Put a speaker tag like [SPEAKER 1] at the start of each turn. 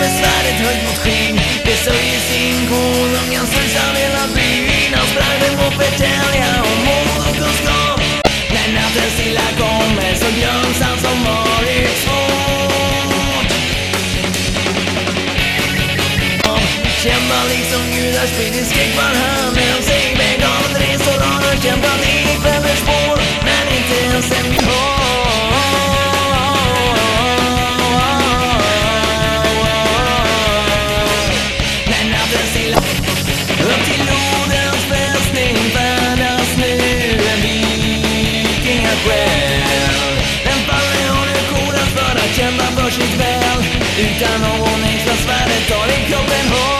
[SPEAKER 1] med svärdet höjt mot skinn Det sörjer sin konungen, strusar hela byn. Han sprang med moppetälja och mod och kunskap. När natten stilla kommer så glöms han som varit svårt. Kämpa liksom gudar, sprider skräck var han natten stilla upp till Nordens fästning färdas nu en vikingasjäl Den faller har nu kodats för att kämpa för sitt väl Utan någon ängslan svärdet tar i kroppen hårt.